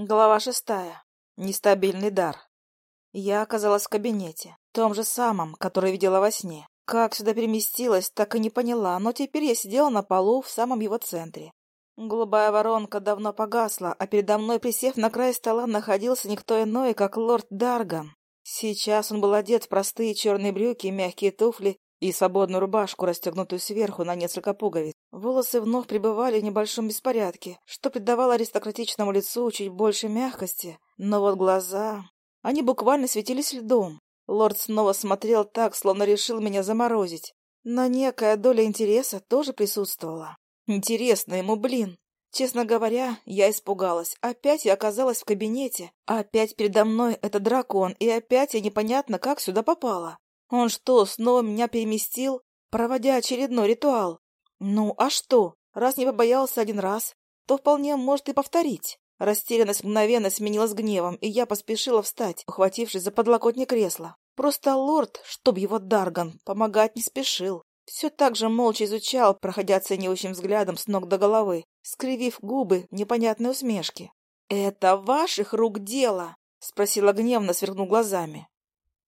Глава шестая. Нестабильный дар. Я оказалась в кабинете, том же самом, который видела во сне. Как сюда переместилась, так и не поняла, но теперь я сидела на полу в самом его центре. Голубая воронка давно погасла, а передо мной, присев на край стола, находился никто иной, как лорд Дарган. Сейчас он был одет в простые черные брюки, мягкие туфли и свободную рубашку, расстегнутую сверху на несколько пуговиц. Волосы вновь пребывали в небольшом беспорядке, что придавало аристократичному лицу чуть больше мягкости. Но вот глаза... Они буквально светились льдом. Лорд снова смотрел так, словно решил меня заморозить. Но некая доля интереса тоже присутствовала. Интересно ему, блин. Честно говоря, я испугалась. Опять я оказалась в кабинете. Опять передо мной этот дракон, и опять я непонятно, как сюда попала. Он что, снова меня переместил, проводя очередной ритуал? Ну, а что? Раз не побоялся один раз, то вполне может и повторить. Растерянность мгновенно сменилась гневом, и я поспешила встать, ухватившись за подлокотник кресла. Просто лорд, чтоб его Дарган, помогать не спешил. Все так же молча изучал, проходя оценивающим взглядом с ног до головы, скривив губы непонятной усмешке. «Это ваших рук дело?» — спросила гневно, сверкнув глазами.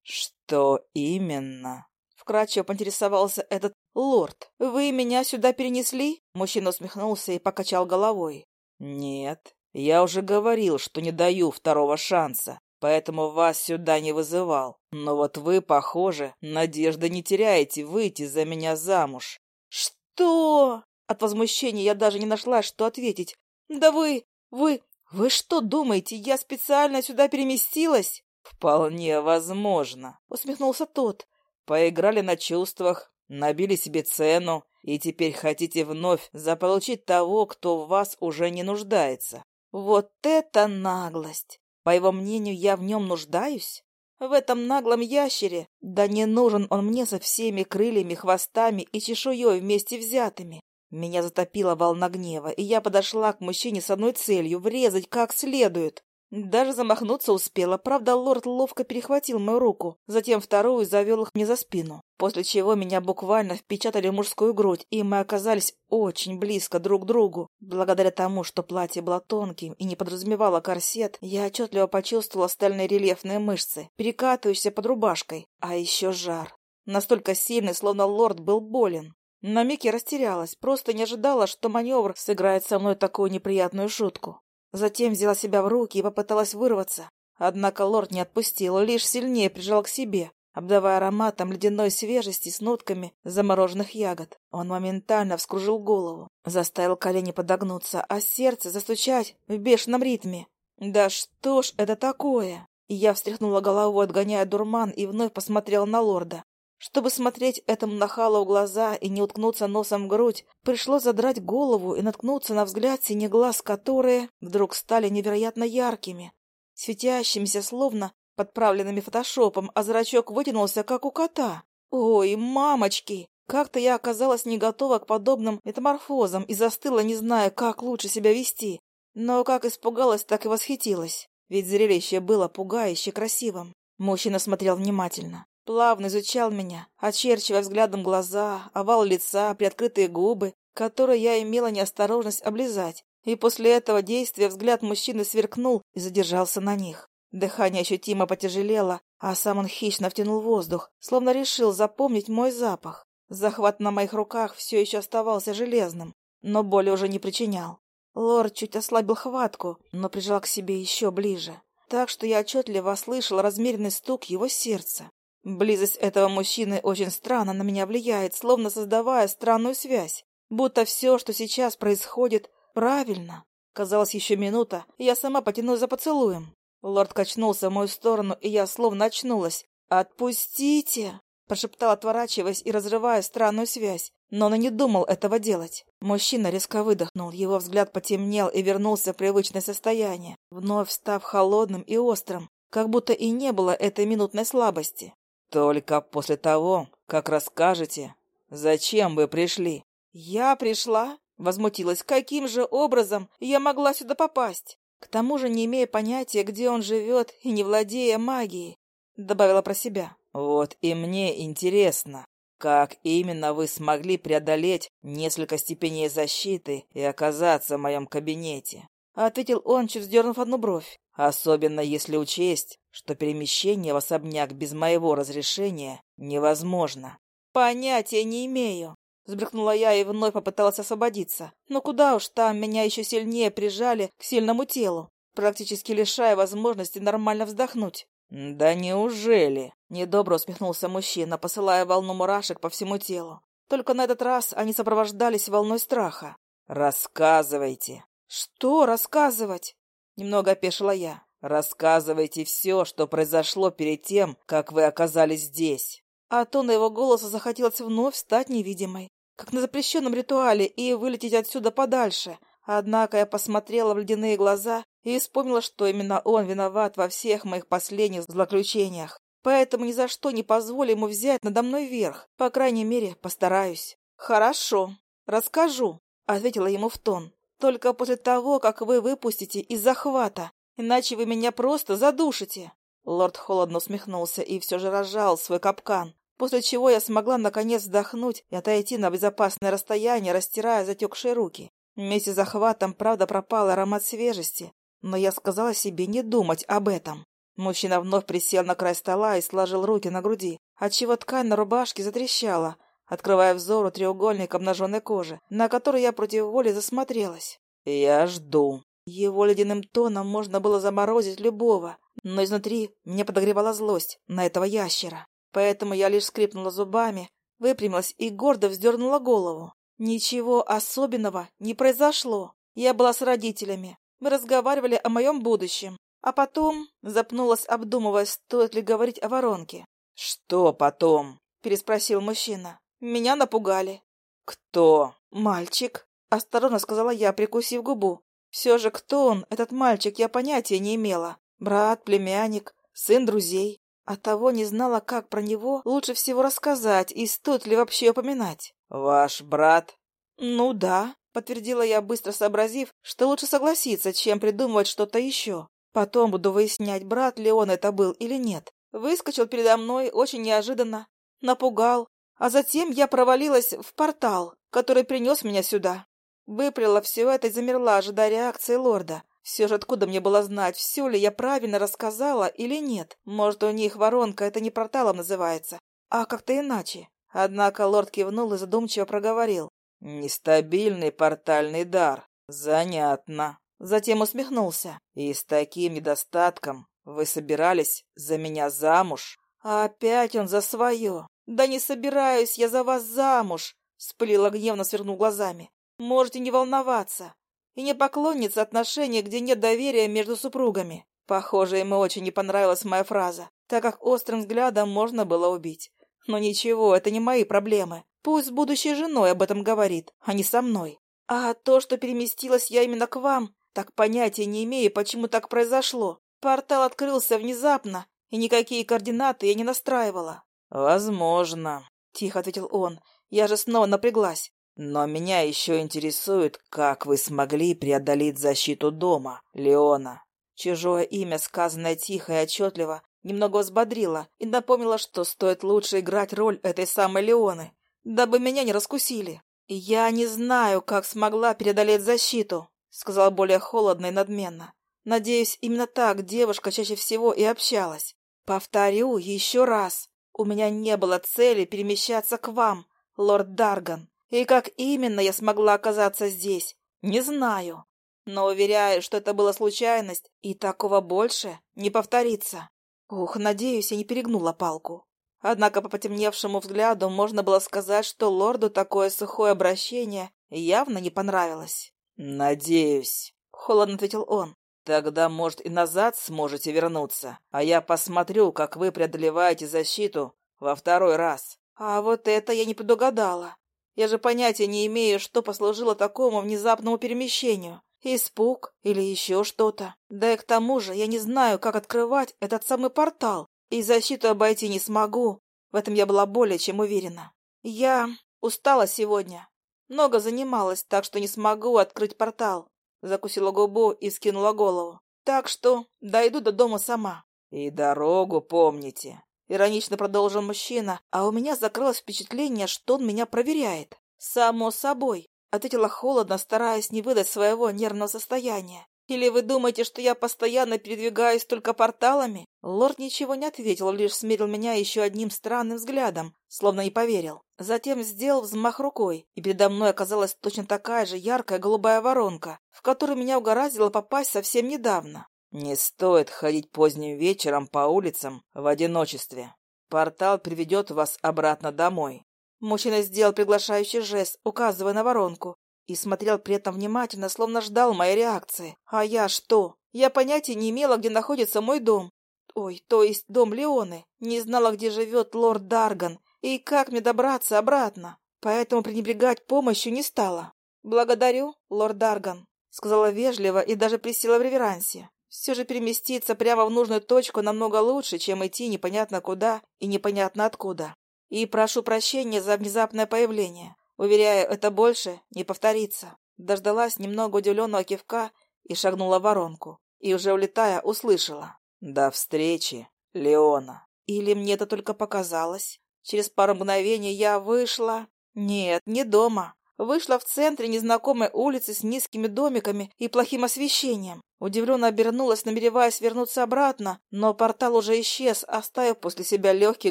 «Что именно?» — вкратчиво поинтересовался этот лорд. «Вы меня сюда перенесли?» Мужчина усмехнулся и покачал головой. «Нет, я уже говорил, что не даю второго шанса, поэтому вас сюда не вызывал. Но вот вы, похоже, надежды не теряете выйти за меня замуж». «Что?» От возмущения я даже не нашла, что ответить. «Да вы... вы... вы что думаете, я специально сюда переместилась?» «Вполне возможно», — усмехнулся тот. «Поиграли на чувствах, набили себе цену, и теперь хотите вновь заполучить того, кто в вас уже не нуждается». «Вот это наглость! По его мнению, я в нем нуждаюсь?» В этом наглом ящере? Да не нужен он мне со всеми крыльями, хвостами и чешуей вместе взятыми. Меня затопила волна гнева, и я подошла к мужчине с одной целью — врезать как следует. Даже замахнуться успела, правда, лорд ловко перехватил мою руку, затем вторую завел их мне за спину, после чего меня буквально впечатали в мужскую грудь, и мы оказались очень близко друг к другу. Благодаря тому, что платье было тонким и не подразумевало корсет, я отчетливо почувствовала стальные рельефные мышцы, перекатывающиеся под рубашкой, а еще жар. Настолько сильный, словно лорд был болен. На миг я растерялась, просто не ожидала, что маневр сыграет со мной такую неприятную шутку. Затем взяла себя в руки и попыталась вырваться. Однако лорд не отпустил, лишь сильнее прижал к себе, обдавая ароматом ледяной свежести с нотками замороженных ягод. Он моментально вскружил голову, заставил колени подогнуться, а сердце застучать в бешеном ритме. «Да что ж это такое?» Я встряхнула головой, отгоняя дурман, и вновь посмотрела на лорда. Чтобы смотреть этому нахалу в глаза и не уткнуться носом в грудь, пришлось задрать голову и наткнуться на взгляд синих глаз, которые вдруг стали невероятно яркими, светящимися словно подправленными фотошопом, а зрачок вытянулся, как у кота. Ой, мамочки! Как-то я оказалась не готова к подобным метаморфозам и застыла, не зная, как лучше себя вести. Но как испугалась, так и восхитилась, ведь зрелище было пугающе красивым. Мужчина смотрел внимательно плавно изучал меня, очерчивая взглядом глаза, овал лица, приоткрытые губы, которые я имела неосторожность облизать. И после этого действия взгляд мужчины сверкнул и задержался на них. Дыхание ощутимо потяжелело, а сам он хищно втянул воздух, словно решил запомнить мой запах. Захват на моих руках все еще оставался железным, но боли уже не причинял. Лорд чуть ослабил хватку, но прижал к себе еще ближе, так что я отчетливо слышал размеренный стук его сердца. Близость этого мужчины очень странно на меня влияет, словно создавая странную связь. Будто все, что сейчас происходит, правильно. Казалось, еще минута, и я сама потянусь за поцелуем. Лорд качнулся в мою сторону, и я словно очнулась. «Отпустите!» — прошептал, отворачиваясь и разрывая странную связь. Но он и не думал этого делать. Мужчина резко выдохнул, его взгляд потемнел и вернулся в привычное состояние, вновь став холодным и острым, как будто и не было этой минутной слабости. Только после того, как расскажете, зачем вы пришли. Я пришла? Возмутилась. Каким же образом я могла сюда попасть? К тому же не имея понятия, где он живет и не владея магией, добавила про себя. Вот и мне интересно, как именно вы смогли преодолеть несколько степеней защиты и оказаться в моем кабинете? — ответил он, чуть вздернув одну бровь. «Особенно если учесть, что перемещение в особняк без моего разрешения невозможно». «Понятия не имею», — сбрыкнула я и вновь попыталась освободиться. Но куда уж там, меня еще сильнее прижали к сильному телу, практически лишая возможности нормально вздохнуть. «Да неужели?» — недобро усмехнулся мужчина, посылая волну мурашек по всему телу. Только на этот раз они сопровождались волной страха. «Рассказывайте!» «Что рассказывать?» — немного опешила я. «Рассказывайте все, что произошло перед тем, как вы оказались здесь». А то на его голоса захотелось вновь стать невидимой, как на запрещенном ритуале, и вылететь отсюда подальше. Однако я посмотрела в ледяные глаза и вспомнила, что именно он виноват во всех моих последних злоключениях. Поэтому ни за что не позволю ему взять надо мной верх. По крайней мере, постараюсь. «Хорошо, расскажу», — ответила ему в тон. «Только после того, как вы выпустите из захвата, иначе вы меня просто задушите». Лорд холодно усмехнулся и все же разжал свой капкан после чего я смогла наконец вздохнуть и отойти на безопасное расстояние, растирая затекшие руки. Вместе с захватом, правда, пропал аромат свежести, но я сказала себе не думать об этом. Мужчина вновь присел на край стола и сложил руки на груди, отчего ткань на рубашке затрещала, открывая взору треугольник обнаженной кожи, на который я против воли засмотрелась. «Я жду». Его ледяным тоном можно было заморозить любого, но изнутри меня подогревала злость на этого ящера. Поэтому я лишь скрипнула зубами, выпрямилась и гордо вздернула голову. Ничего особенного не произошло. Я была с родителями. Мы разговаривали о моем будущем. А потом запнулась, обдумывая, стоит ли говорить о воронке. «Что потом?» — переспросил мужчина. «Меня напугали». «Кто?» «Мальчик», — осторожно сказала я, прикусив губу. «Все же кто он, этот мальчик, я понятия не имела. Брат, племянник, сын друзей. Оттого не знала, как про него лучше всего рассказать и стоит ли вообще упоминать. «Ваш брат?» «Ну да», — подтвердила я, быстро сообразив, что лучше согласиться, чем придумывать что-то еще. Потом буду выяснять, брат ли он это был или нет. Выскочил передо мной очень неожиданно, напугал, а затем я провалилась в портал, который принес меня сюда. Выплела все это и замерла, ожидая реакции лорда. Все же откуда мне было знать, все ли я правильно рассказала или нет? Может, у них воронка это не порталом называется, а как-то иначе. Однако лорд кивнул и задумчиво проговорил. «Нестабильный портальный дар. Занятно». Затем усмехнулся. «И с таким недостатком вы собирались за меня замуж?» «Опять он за свое. Да не собираюсь я за вас замуж!» Спылила гневно, свернув глазами. «Можете не волноваться и не поклонница отношений, где нет доверия между супругами. Похоже, ему очень не понравилась моя фраза, так как острым взглядом можно было убить. Но ничего, это не мои проблемы. Пусть с будущей женой об этом говорит, а не со мной. А то, что переместилась я именно к вам, так понятия не имею, почему так произошло. Портал открылся внезапно, и никакие координаты я не настраивала. «Возможно», — тихо ответил он. Я же снова напряглась. Но меня еще интересует, как вы смогли преодолеть защиту дома, Леона. Чужое имя, сказанное тихо и отчетливо, немного взбодрило и напомнило, что стоит лучше играть роль этой самой Леоны, дабы меня не раскусили. «Я не знаю, как смогла преодолеть защиту», — сказала более холодно и надменно. «Надеюсь, именно так девушка чаще всего и общалась. Повторю еще раз, у меня не было цели перемещаться к вам, лорд Дарган. И как именно я смогла оказаться здесь, не знаю. Но уверяю, что это была случайность, и такого больше не повторится. Ух, надеюсь, я не перегнула палку. Однако по потемневшему взгляду можно было сказать, что лорду такое сухое обращение явно не понравилось. «Надеюсь», — холодно ответил он. «Тогда, может, и назад сможете вернуться, а я посмотрю, как вы преодолеваете защиту во второй раз». А вот это я не предугадала. Я же понятия не имею, что послужило такому внезапному перемещению. Испуг или еще что-то. Да и к тому же я не знаю, как открывать этот самый портал, и защиту обойти не смогу. В этом я была более чем уверена. Я устала сегодня. Много занималась, так что не смогу открыть портал. Закусила губу и скинула голову. Так что дойду до дома сама. И дорогу помните. Иронично продолжил мужчина, а у меня закрылось впечатление, что он меня проверяет. «Само собой», — ответила холодно, стараясь не выдать своего нервного состояния. Или вы думаете, что я постоянно передвигаюсь только порталами? Лорд ничего не ответил, лишь смерил меня еще одним странным взглядом, словно не поверил. Затем сделал взмах рукой, и передо мной оказалась точно такая же яркая голубая воронка, в которую меня угораздило попасть совсем недавно. Не стоит ходить поздним вечером по улицам в одиночестве. Портал приведет вас обратно домой. Мужчина сделал приглашающий жест, указывая на воронку, и смотрел при этом внимательно, словно ждал моей реакции. А я что? Я понятия не имела, где находится мой дом. Ой, то есть дом Леоны. Не знала, где живет лорд Дарган и как мне добраться обратно. Поэтому пренебрегать помощью не стала. «Благодарю, лорд Дарган», — сказала вежливо и даже присела в реверансе. Все же переместиться прямо в нужную точку намного лучше, чем идти непонятно куда и непонятно откуда. И прошу прощения за внезапное появление. Уверяю, это больше не повторится. Дождалась немного удивленного кивка и шагнула в воронку. И уже улетая, услышала. «До встречи, Леона!» Или мне это только показалось? Через пару мгновений я вышла... Нет, не дома. Вышла в центре незнакомой улицы с низкими домиками и плохим освещением. Удивленно обернулась, намереваясь вернуться обратно, но портал уже исчез, оставив после себя легкий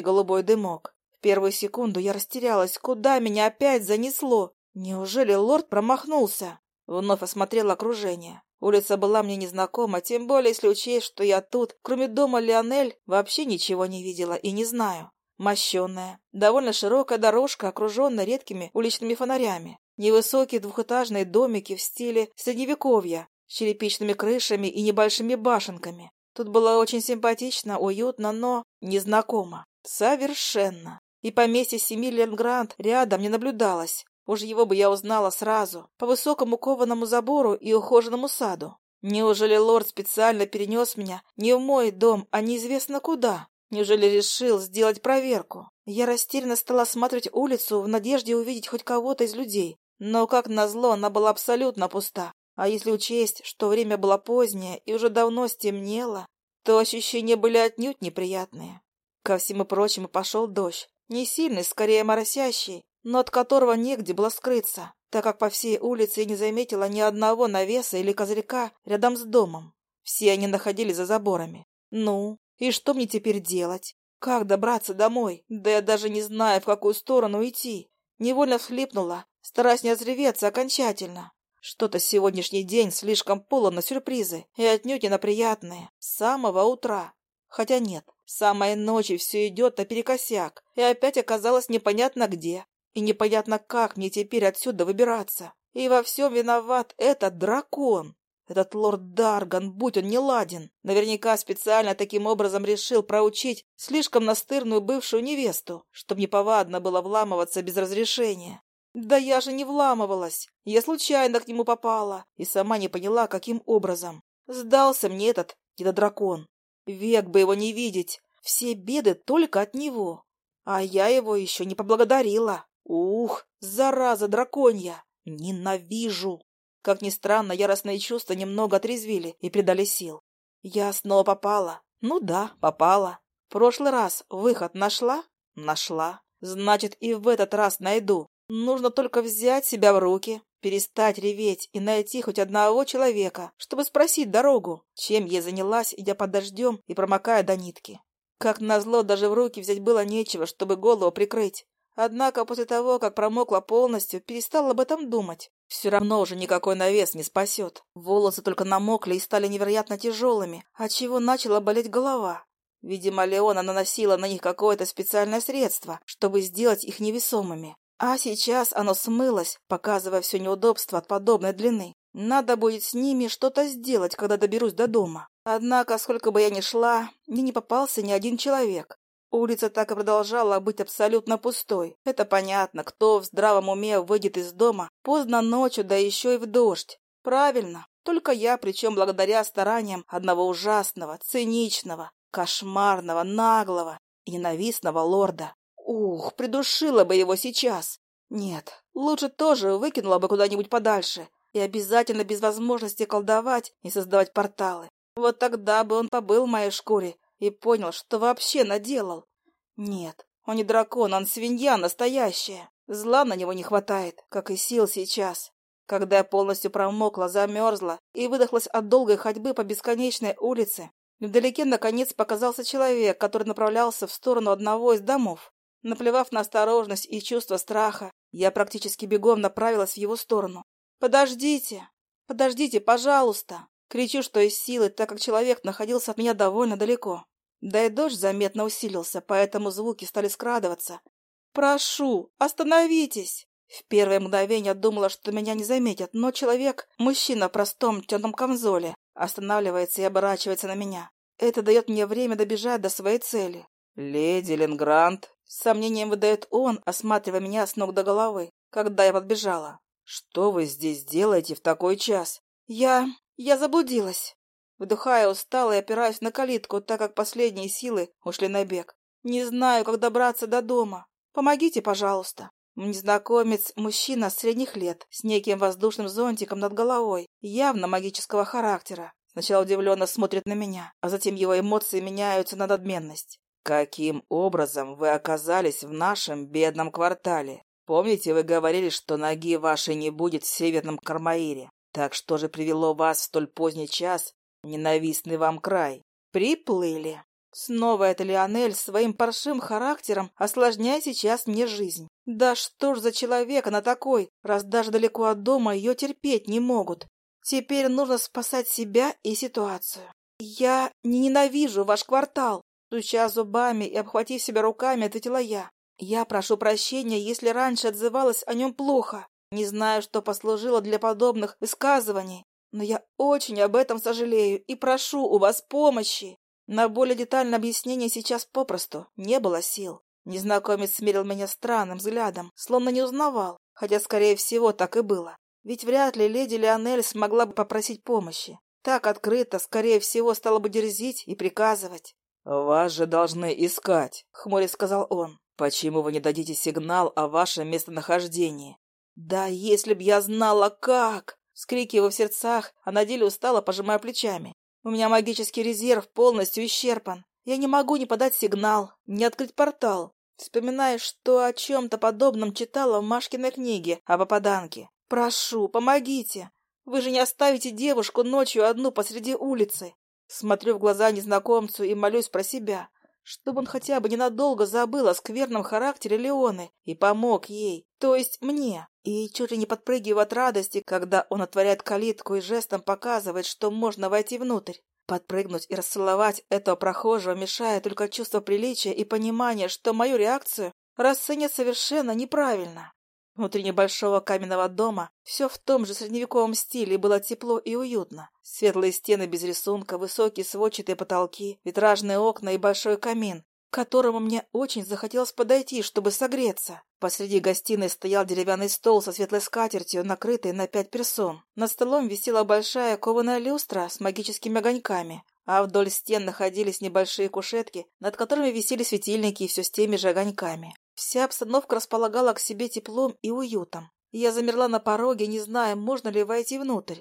голубой дымок первую секунду я растерялась. Куда меня опять занесло? Неужели лорд промахнулся? Вновь осмотрел окружение. Улица была мне незнакома, тем более если учесть, что я тут, кроме дома Леонель, вообще ничего не видела и не знаю. Мощенная, довольно широкая дорожка, окруженная редкими уличными фонарями. Невысокие двухэтажные домики в стиле средневековья, с черепичными крышами и небольшими башенками. Тут было очень симпатично, уютно, но незнакомо. Совершенно. И поместье семьи Ленгрант рядом не наблюдалось. Уж его бы я узнала сразу, по высокому кованому забору и ухоженному саду. Неужели лорд специально перенес меня не в мой дом, а неизвестно куда? Неужели решил сделать проверку? Я растерянно стала осматривать улицу в надежде увидеть хоть кого-то из людей. Но, как назло, она была абсолютно пуста. А если учесть, что время было позднее и уже давно стемнело, то ощущения были отнюдь неприятные. Ко всему прочему пошел дождь. Не сильный, скорее моросящий, но от которого негде было скрыться, так как по всей улице я не заметила ни одного навеса или козырька рядом с домом. Все они находились за заборами. Ну, и что мне теперь делать? Как добраться домой? Да я даже не знаю, в какую сторону идти. Невольно всхлипнула, стараясь не разреветься окончательно. Что-то сегодняшний день слишком полон на сюрпризы и отнюдь не на приятные. С самого утра. Хотя нет, с самой ночи все идет наперекосяк, и опять оказалось непонятно где. И непонятно, как мне теперь отсюда выбираться. И во всем виноват этот дракон. Этот лорд Дарган, будь он не ладен, наверняка специально таким образом решил проучить слишком настырную бывшую невесту, чтобы неповадно было вламываться без разрешения. Да я же не вламывалась. Я случайно к нему попала и сама не поняла, каким образом. Сдался мне этот дракон. Век бы его не видеть. Все беды только от него. А я его еще не поблагодарила. Ух, зараза драконья! Ненавижу! Как ни странно, яростные чувства немного отрезвили и придали сил. Я снова попала. Ну да, попала. В прошлый раз выход нашла? Нашла. Значит, и в этот раз найду. Нужно только взять себя в руки, перестать реветь и найти хоть одного человека, чтобы спросить дорогу, чем я занялась, идя под дождем и промокая до нитки. Как назло, даже в руки взять было нечего, чтобы голову прикрыть. Однако после того, как промокла полностью, перестал об этом думать. Все равно уже никакой навес не спасет. Волосы только намокли и стали невероятно тяжелыми, отчего начала болеть голова. Видимо, Леона наносила на них какое-то специальное средство, чтобы сделать их невесомыми. А сейчас оно смылось, показывая все неудобство от подобной длины. Надо будет с ними что-то сделать, когда доберусь до дома. Однако, сколько бы я ни шла, мне не попался ни один человек. Улица так и продолжала быть абсолютно пустой. Это понятно, кто в здравом уме выйдет из дома поздно ночью, да еще и в дождь. Правильно, только я, причем благодаря стараниям одного ужасного, циничного, кошмарного, наглого и ненавистного лорда. Ух, придушила бы его сейчас. Нет, лучше тоже выкинула бы куда-нибудь подальше и обязательно без возможности колдовать и создавать порталы. Вот тогда бы он побыл в моей шкуре и понял, что вообще наделал. Нет, он не дракон, он свинья настоящая. Зла на него не хватает, как и сил сейчас. Когда я полностью промокла, замерзла и выдохлась от долгой ходьбы по бесконечной улице, вдалеке наконец показался человек, который направлялся в сторону одного из домов. Наплевав на осторожность и чувство страха, я практически бегом направилась в его сторону. «Подождите! Подождите, пожалуйста!» Кричу, что из силы, так как человек находился от меня довольно далеко. Да и дождь заметно усилился, поэтому звуки стали скрадываться. «Прошу, остановитесь!» В первое мгновение думала, что меня не заметят, но человек, мужчина в простом темном камзоле, останавливается и оборачивается на меня. Это дает мне время добежать до своей цели. «Леди Ленгрант», — с сомнением выдает он, осматривая меня с ног до головы, когда я подбежала. «Что вы здесь делаете в такой час?» «Я... я заблудилась». Вдыхая устало и опираюсь на калитку, так как последние силы ушли на бег. «Не знаю, как добраться до дома. Помогите, пожалуйста». Незнакомец – мужчина средних лет, с неким воздушным зонтиком над головой, явно магического характера. Сначала удивленно смотрит на меня, а затем его эмоции меняются на надменность. «Каким образом вы оказались в нашем бедном квартале? Помните, вы говорили, что ноги вашей не будет в Северном Кармаире? Так что же привело вас в столь поздний час ненавистный вам край?» «Приплыли», Снова это Лионель своим паршивым характером осложняет сейчас мне жизнь. Да что ж за человек она такой, раз даже далеко от дома ее терпеть не могут. Теперь нужно спасать себя и ситуацию. Я не ненавижу ваш квартал. Стуча зубами и обхватив себя руками, ответила я. Я прошу прощения, если раньше отзывалась о нем плохо. Не знаю, что послужило для подобных высказываний, но я очень об этом сожалею и прошу у вас помощи. На более детальное объяснение сейчас попросту не было сил. Незнакомец смерил меня странным взглядом, словно не узнавал, хотя, скорее всего, так и было. Ведь вряд ли леди Леонель смогла бы попросить помощи. Так открыто, скорее всего, стала бы дерзить и приказывать. «Вас же должны искать», — хмурясь сказал он. «Почему вы не дадите сигнал о вашем местонахождении?» «Да если б я знала, как!» Скрикиваю в сердцах, а на деле устало пожимая плечами. У меня магический резерв полностью исчерпан. Я не могу ни подать сигнал, ни открыть портал. Вспоминаю, что о чем-то подобном читала в Машкиной книге о попаданке. Прошу, помогите. Вы же не оставите девушку ночью одну посреди улицы. Смотрю в глаза незнакомцу и молюсь про себя, чтобы он хотя бы ненадолго забыл о скверном характере Леоны и помог ей, то есть мне. И чуть ли не подпрыгиваю от радости, когда он отворяет калитку и жестом показывает, что можно войти внутрь. Подпрыгнуть и расцеловать этого прохожего мешает только чувство приличия и понимание, что мою реакцию расценят совершенно неправильно. Внутри небольшого каменного дома все в том же средневековом стиле было тепло и уютно. Светлые стены без рисунка, высокие сводчатые потолки, витражные окна и большой камин, к которому мне очень захотелось подойти, чтобы согреться. Посреди гостиной стоял деревянный стол со светлой скатертью, накрытый на пять персон. Над столом висела большая кованая люстра с магическими огоньками, а вдоль стен находились небольшие кушетки, над которыми висели светильники и все с теми же огоньками. Вся обстановка располагала к себе теплом и уютом. Я замерла на пороге, не зная, можно ли войти внутрь.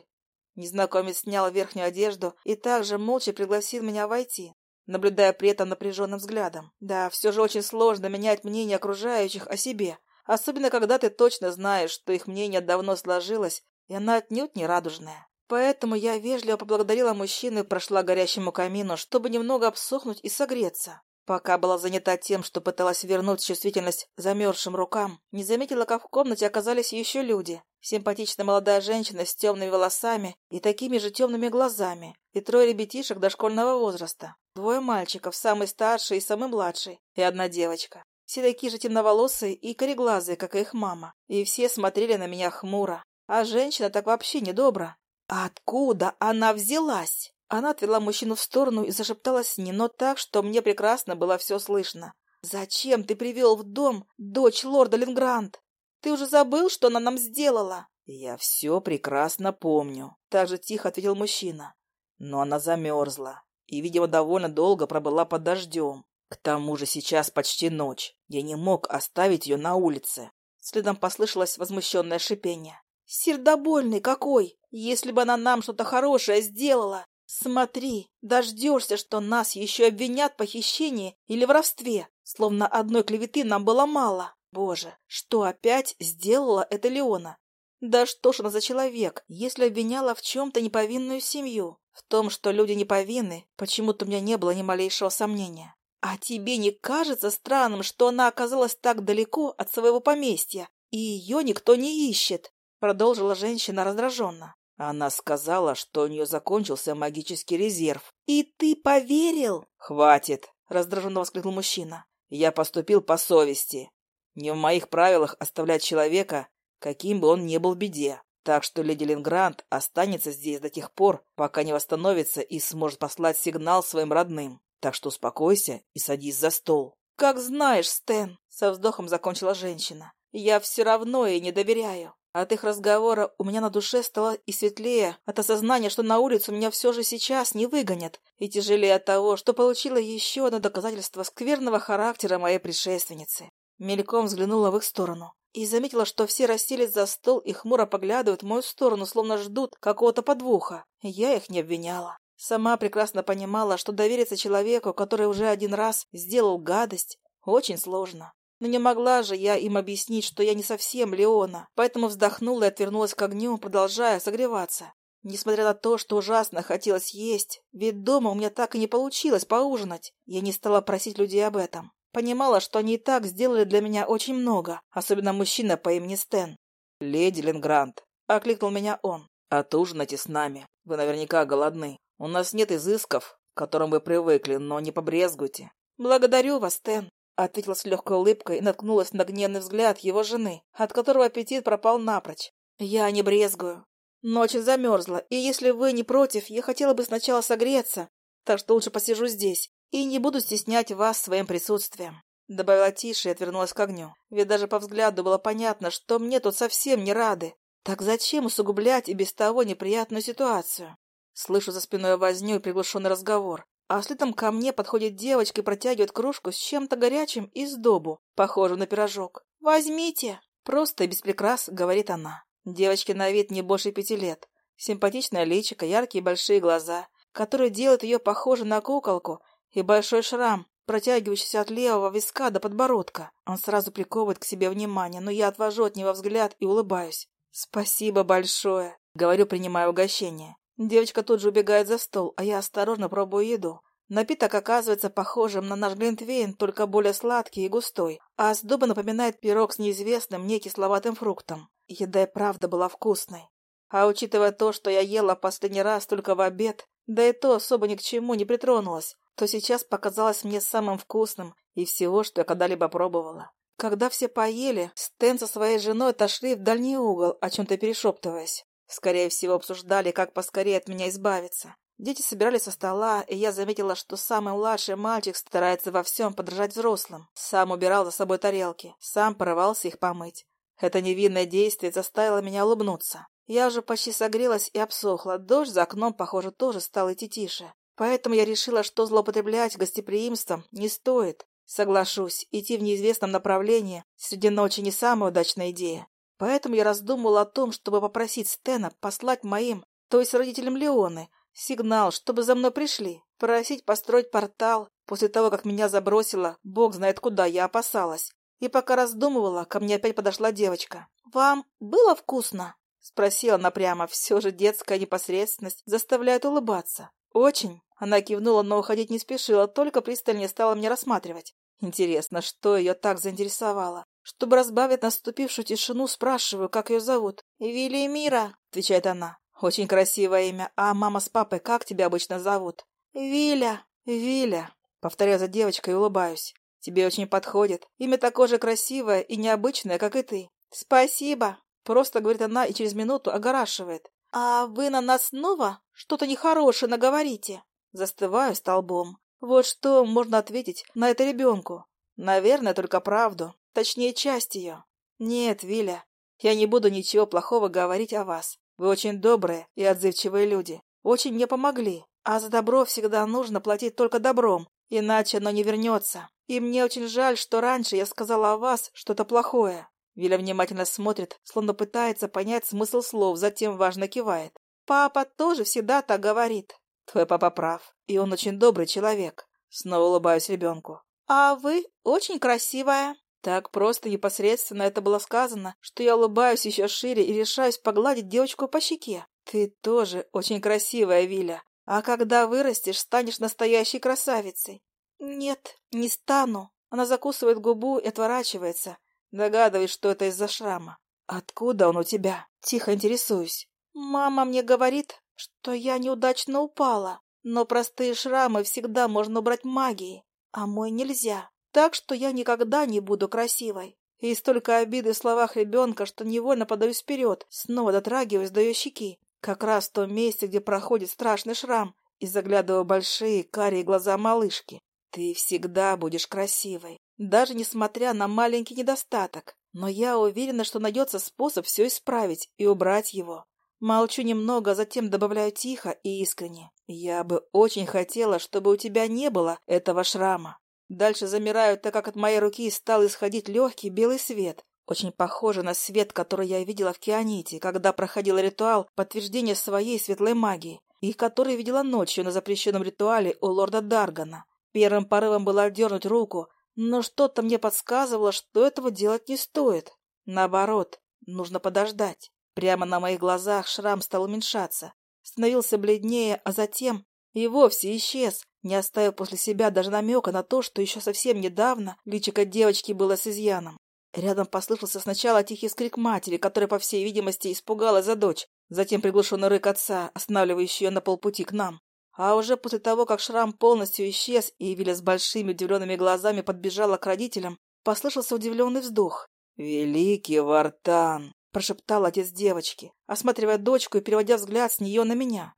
Незнакомец снял верхнюю одежду и также молча пригласил меня войти наблюдая при этом напряженным взглядом. Да, все же очень сложно менять мнение окружающих о себе, особенно когда ты точно знаешь, что их мнение давно сложилось, и оно отнюдь не радужное. Поэтому я вежливо поблагодарила мужчину и прошла к горящему камину, чтобы немного обсохнуть и согреться. Пока была занята тем, что пыталась вернуть чувствительность замерзшим рукам, не заметила, как в комнате оказались еще люди. Симпатичная молодая женщина с темными волосами и такими же темными глазами, и трое ребятишек дошкольного возраста. Двое мальчиков, самый старший и самый младший, и одна девочка. Все такие же темноволосые и кореглазые, как и их мама. И все смотрели на меня хмуро. А женщина так вообще недобра. Откуда она взялась? Она отвела мужчину в сторону и зашепталась с ним, но так, что мне прекрасно было все слышно. «Зачем ты привел в дом дочь лорда Лингрант? Ты уже забыл, что она нам сделала?» «Я все прекрасно помню», — так же тихо ответил мужчина. Но она замерзла и, видимо, довольно долго пробыла под дождем. К тому же сейчас почти ночь. Я не мог оставить ее на улице. Следом послышалось возмущенное шипение. «Сердобольный какой! Если бы она нам что-то хорошее сделала, «Смотри, дождешься, что нас еще обвинят в похищении или воровстве, словно одной клеветы нам было мало. Боже, что опять сделала эта Леона? Да что ж она за человек, если обвиняла в чем-то неповинную семью? В том, что люди не повинны, почему-то у меня не было ни малейшего сомнения. А тебе не кажется странным, что она оказалась так далеко от своего поместья, и ее никто не ищет? Продолжила женщина раздраженно. Она сказала, что у нее закончился магический резерв. «И ты поверил?» «Хватит!» — раздраженно воскликнул мужчина. «Я поступил по совести. Не в моих правилах оставлять человека, каким бы он ни был в беде. Так что леди Лингрант останется здесь до тех пор, пока не восстановится и сможет послать сигнал своим родным. Так что успокойся и садись за стол». «Как знаешь, Стэн!» — со вздохом закончила женщина. «Я все равно ей не доверяю. От их разговора у меня на душе стало и светлее, от осознания, что на улицу меня все же сейчас не выгонят, и тяжелее от того, что получила еще одно доказательство скверного характера моей предшественницы. Мельком взглянула в их сторону и заметила, что все расселись за стол и хмуро поглядывают в мою сторону, словно ждут какого-то подвоха. Я их не обвиняла. Сама прекрасно понимала, что довериться человеку, который уже один раз сделал гадость, очень сложно. Но не могла же я им объяснить, что я не совсем Леона, поэтому вздохнула и отвернулась к огню, продолжая согреваться. Несмотря на то, что ужасно хотелось есть, ведь дома у меня так и не получилось поужинать, я не стала просить людей об этом. Понимала, что они и так сделали для меня очень много, особенно мужчина по имени Стэн. «Леди Ленгрант», — окликнул меня он, — «отужинайте с нами. Вы наверняка голодны. У нас нет изысков, к которым вы привыкли, но не побрезгуйте». «Благодарю вас, Стэн», Ответила с легкой улыбкой и наткнулась на гневный взгляд его жены, от которого аппетит пропал напрочь. «Я не брезгую. Ночь замерзла, и если вы не против, я хотела бы сначала согреться, так что лучше посижу здесь и не буду стеснять вас своим присутствием». Добавила тише и отвернулась к огню. Ведь даже по взгляду было понятно, что мне тут совсем не рады. Так зачем усугублять и без того неприятную ситуацию? Слышу за спиной возню и приглушенный разговор. А следом ко мне подходит девочка и протягивает кружку с чем-то горячим и сдобу, похожую на пирожок. «Возьмите!» Просто и без прикрас, говорит она. Девочке на вид не больше пяти лет. Симпатичная личико, яркие большие глаза, которые делают ее похожей на куколку, и большой шрам, протягивающийся от левого виска до подбородка. Он сразу приковывает к себе внимание, но я отвожу от него взгляд и улыбаюсь. «Спасибо большое!» — говорю, принимая угощение. Девочка тут же убегает за стол, а я осторожно пробую еду. Напиток оказывается похожим на наш глинтвейн, только более сладкий и густой, а сдоба напоминает пирог с неизвестным мне кисловатым фруктом. Еда и правда была вкусной. А учитывая то, что я ела последний раз только в обед, да и то особо ни к чему не притронулась, то сейчас показалось мне самым вкусным и всего, что я когда-либо пробовала. Когда все поели, Стэн со своей женой отошли в дальний угол, о чем-то перешептываясь. Скорее всего, обсуждали, как поскорее от меня избавиться. Дети собирались со стола, и я заметила, что самый младший мальчик старается во всем подражать взрослым. Сам убирал за собой тарелки, сам порывался их помыть. Это невинное действие заставило меня улыбнуться. Я уже почти согрелась и обсохла, дождь за окном, похоже, тоже стал идти тише. Поэтому я решила, что злоупотреблять гостеприимством не стоит. Соглашусь, идти в неизвестном направлении среди ночи не самая удачная идея. Поэтому я раздумывал о том, чтобы попросить Стена послать моим, то есть родителям Леоны, сигнал, чтобы за мной пришли, просить построить портал. После того, как меня забросило, бог знает куда, я опасалась. И пока раздумывала, ко мне опять подошла девочка. «Вам было вкусно?» — спросила она прямо. Все же детская непосредственность заставляет улыбаться. «Очень». Она кивнула, но уходить не спешила, только пристальнее стала меня рассматривать. Интересно, что ее так заинтересовало? Чтобы разбавить наступившую тишину, спрашиваю, как ее зовут. «Велимира», — отвечает она. «Очень красивое имя. А мама с папой как тебя обычно зовут?» «Виля». «Виля», — повторяю за девочкой и улыбаюсь. «Тебе очень подходит. Имя такое же красивое и необычное, как и ты». «Спасибо», — просто говорит она и через минуту огорашивает. «А вы на нас снова что-то нехорошее наговорите?» Застываю столбом. Вот что можно ответить на это ребенку. Наверное, только правду. Точнее, часть ее. Нет, Виля, я не буду ничего плохого говорить о вас. Вы очень добрые и отзывчивые люди. Очень мне помогли. А за добро всегда нужно платить только добром, иначе оно не вернется. И мне очень жаль, что раньше я сказала о вас что-то плохое. Виля внимательно смотрит, словно пытается понять смысл слов, затем важно кивает. Папа тоже всегда так говорит. Твой папа прав, и он очень добрый человек. Снова улыбаюсь ребенку. А вы очень красивая. Так просто непосредственно это было сказано, что я улыбаюсь еще шире и решаюсь погладить девочку по щеке. Ты тоже очень красивая, Виля. А когда вырастешь, станешь настоящей красавицей. Нет, не стану. Она закусывает губу и отворачивается, догадываясь, что это из-за шрама. Откуда он у тебя? Тихо интересуюсь. Мама мне говорит, что я неудачно упала, но простые шрамы всегда можно убрать магией, а мой нельзя. Так что я никогда не буду красивой. И столько обиды в словах ребенка, что невольно подаюсь вперед, снова дотрагиваюсь до ее щеки, как раз в том месте, где проходит страшный шрам, и заглядываю большие карие глаза малышки. Ты всегда будешь красивой, даже несмотря на маленький недостаток. Но я уверена, что найдется способ все исправить и убрать его. Молчу немного, а затем добавляю тихо и искренне. Я бы очень хотела, чтобы у тебя не было этого шрама. Дальше замираю, так как от моей руки стал исходить легкий белый свет, очень похожий на свет, который я видела в Кианите, когда проходила ритуал подтверждения своей светлой магии, и который видела ночью на запрещенном ритуале у лорда Даргана. Первым порывом было отдернуть руку, но что-то мне подсказывало, что этого делать не стоит. Наоборот, нужно подождать. Прямо на моих глазах шрам стал уменьшаться, становился бледнее, а затем и вовсе исчез, не оставив после себя даже намека на то, что еще совсем недавно личико девочки было с изъяном. Рядом послышался сначала тихий скрик матери, которая, по всей видимости, испугалась за дочь, затем приглушенный рык отца, останавливающий ее на полпути к нам. А уже после того, как шрам полностью исчез, и Виля с большими удивленными глазами подбежала к родителям, послышался удивленный вздох. «Великий Вартан!» — прошептал отец девочки, осматривая дочку и переводя взгляд с нее на меня.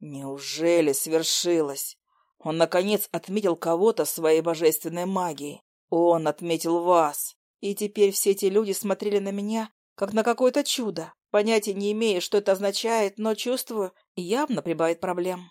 «Неужели свершилось? Он, наконец, отметил кого-то своей божественной магией. Он отметил вас. И теперь все эти люди смотрели на меня, как на какое-то чудо. Понятия не имея, что это означает, но чувствую, явно прибавит проблем.